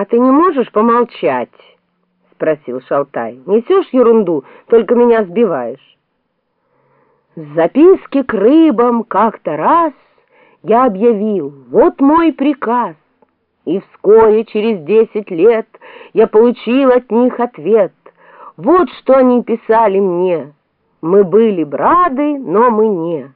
«А ты не можешь помолчать?» — спросил Шалтай. «Несешь ерунду, только меня сбиваешь». С записки к рыбам как-то раз я объявил, вот мой приказ. И вскоре, через десять лет, я получил от них ответ. Вот что они писали мне. Мы были брады, но мы не.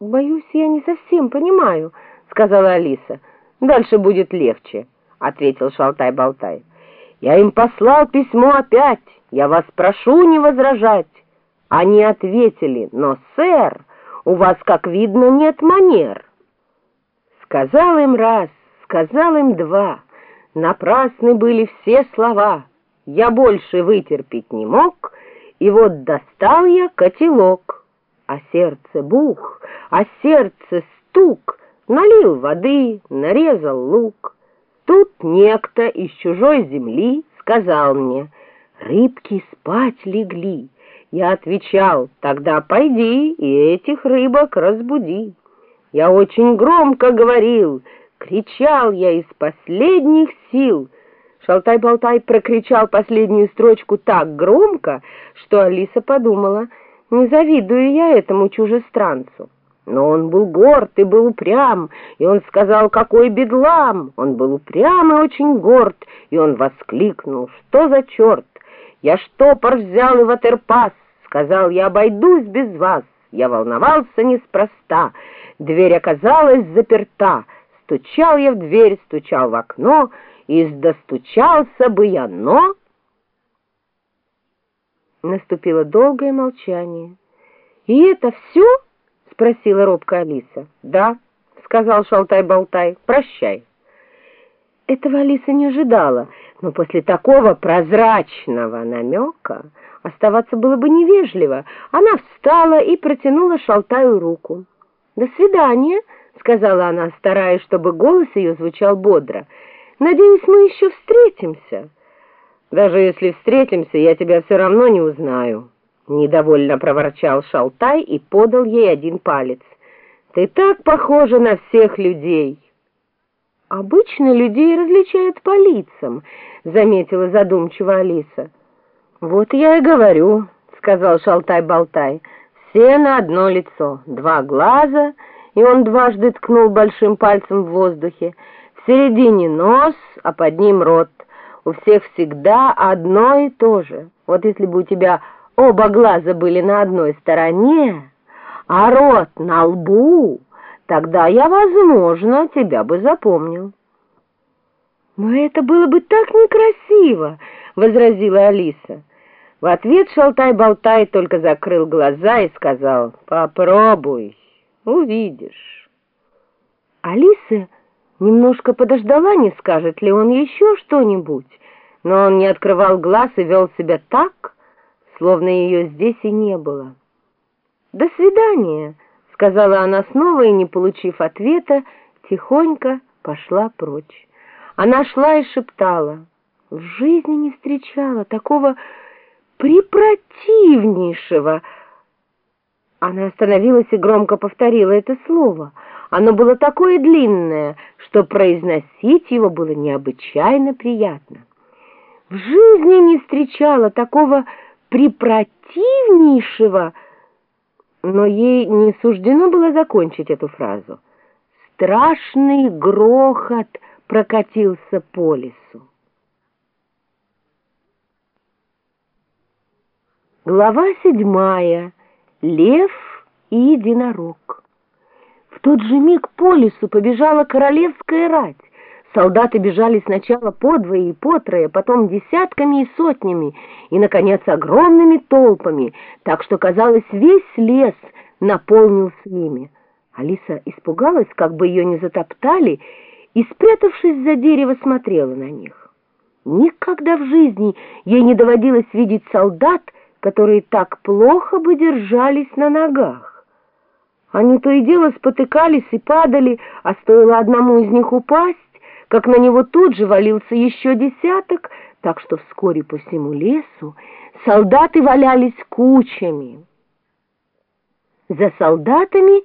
«Боюсь, я не совсем понимаю», — сказала Алиса. «Дальше будет легче». — ответил Шалтай-Болтай. «Я им послал письмо опять. Я вас прошу не возражать». Они ответили, «Но, сэр, у вас, как видно, нет манер». Сказал им раз, сказал им два. Напрасны были все слова. Я больше вытерпеть не мог, и вот достал я котелок. А сердце бух, а сердце стук, налил воды, нарезал лук. Тут некто из чужой земли сказал мне, рыбки спать легли. Я отвечал, тогда пойди и этих рыбок разбуди. Я очень громко говорил, кричал я из последних сил. Шалтай-болтай прокричал последнюю строчку так громко, что Алиса подумала, не завидую я этому чужестранцу. Но он был горд и был упрям, и он сказал, какой бедлам! Он был упрям и очень горд, и он воскликнул, что за черт! Я штопор взял и ватерпас, сказал, я обойдусь без вас. Я волновался неспроста, дверь оказалась заперта. Стучал я в дверь, стучал в окно, и достучался бы я, но... Наступило долгое молчание. «И это все?» — спросила робко Алиса. «Да», — сказал Шалтай-Болтай, — «прощай». Этого Алиса не ожидала, но после такого прозрачного намека оставаться было бы невежливо. Она встала и протянула Шалтаю руку. «До свидания», — сказала она, стараясь, чтобы голос ее звучал бодро. «Надеюсь, мы еще встретимся». «Даже если встретимся, я тебя все равно не узнаю». Недовольно проворчал Шалтай и подал ей один палец. Ты так похожа на всех людей. Обычно людей различают по лицам, заметила задумчиво Алиса. Вот я и говорю, сказал Шалтай-болтай. Все на одно лицо, два глаза, и он дважды ткнул большим пальцем в воздухе. В середине нос, а под ним рот. У всех всегда одно и то же. Вот если бы у тебя оба глаза были на одной стороне, а рот на лбу, тогда я, возможно, тебя бы запомнил. «Но это было бы так некрасиво!» — возразила Алиса. В ответ Шалтай-болтай только закрыл глаза и сказал «Попробуй, увидишь». Алиса немножко подождала, не скажет ли он еще что-нибудь, но он не открывал глаз и вел себя так, словно ее здесь и не было. «До свидания», — сказала она снова и, не получив ответа, тихонько пошла прочь. Она шла и шептала. В жизни не встречала такого препротивнейшего. Она остановилась и громко повторила это слово. Оно было такое длинное, что произносить его было необычайно приятно. В жизни не встречала такого препротивнейшего, но ей не суждено было закончить эту фразу. Страшный грохот прокатился по лесу. Глава седьмая. Лев и единорог. В тот же миг по лесу побежала королевская рать. Солдаты бежали сначала по двое и по трое, потом десятками и сотнями, и, наконец, огромными толпами, так что, казалось, весь лес наполнился ими. Алиса испугалась, как бы ее не затоптали, и, спрятавшись за дерево, смотрела на них. Никогда в жизни ей не доводилось видеть солдат, которые так плохо бы держались на ногах. Они то и дело спотыкались и падали, а стоило одному из них упасть, как на него тут же валился еще десяток, так что вскоре по всему лесу солдаты валялись кучами. За солдатами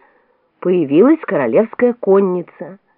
появилась королевская конница —